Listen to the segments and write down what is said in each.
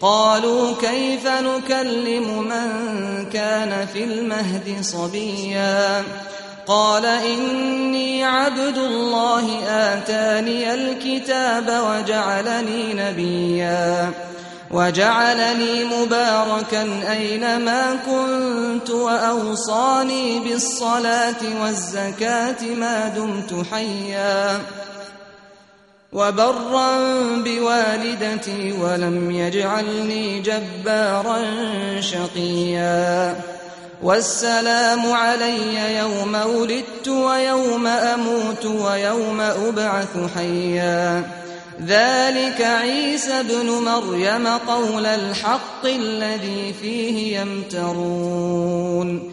قالوا كيف نكلم من كان في المهد صبيا؟ قال إني عبد الله، آتاني الكتاب وجعلني نبيا. وجعلني مباركا أينما كنت وأوصاني بالصلاة والزكاة ما دمت حيا. وبرا بوالدتي ولم يجعلني جبارا شقيا. والسلام علي يوم ولدت ويوم أموت ويوم أبعث حيا. ذلك عيسى بن مريم قول الحق الذي فيه يمترون.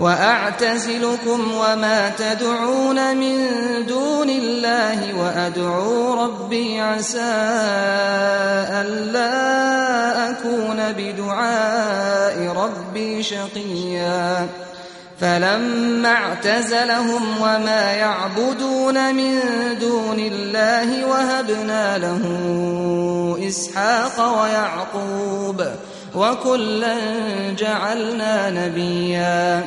وأعتزلكم وما تدعون من دون الله وأدعو ربي عسى ألا أكون بدعاء ربي شقيا فلما اعتزلهم وما يعبدون من دون الله وهبنا له إسحاق ويعقوب وكلا جعلنا نبيا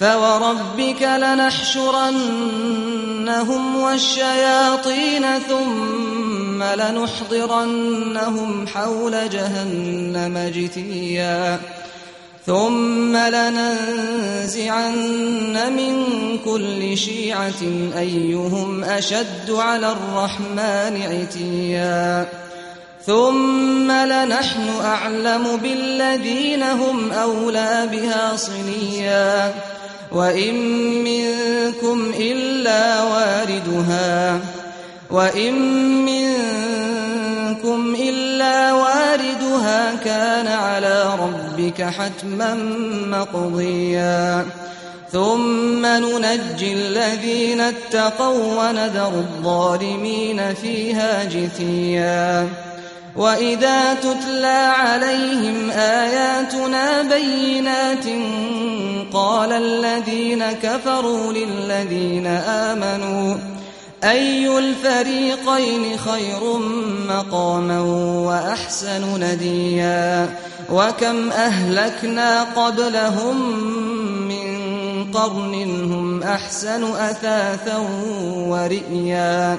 فوربك لنحشرنهم والشياطين ثم لنحضرنهم حول جهنم جثيا ثم لننزعن من كل شيعة أيهم أشد على الرحمن عتيا ثم لنحن أعلم بالذين هم أولى بها صليا وإن منكم إلا واردها وإن منكم إلا واردها كان على ربك حتما مقضيا ثم ننجي الذين اتقوا ونذر الظالمين فيها جثيا وإذا تتلى عليهم آياتنا بينات قال الذين كفروا للذين آمنوا، أي الفريقين خير مقاما وأحسن نديا؟ وكم أهلكنا قبلهم من قرن هم أحسن أثاثا ورئيا؟